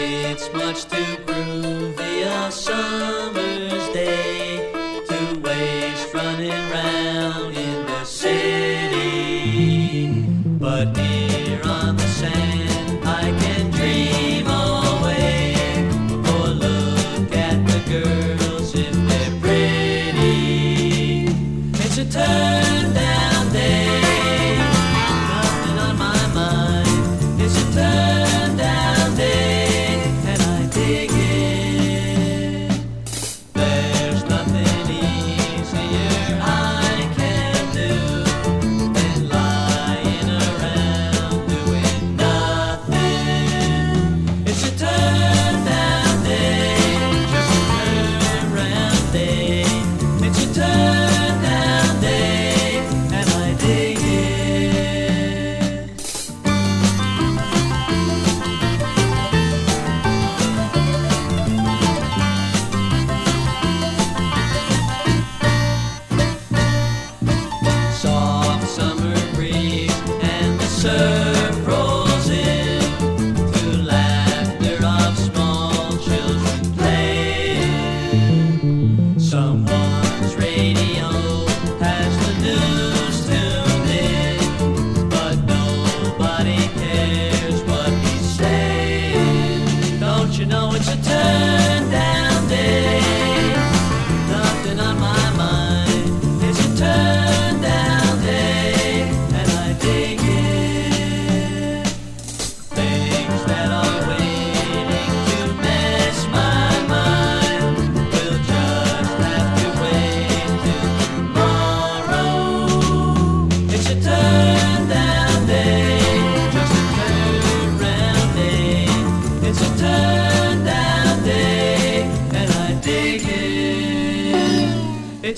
It's much too groovy a summer's day to waste running round in the city. But here on the sand, I can dream away. Or look at the girls if they're pretty. It's a time. Make it. some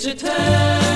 It's your.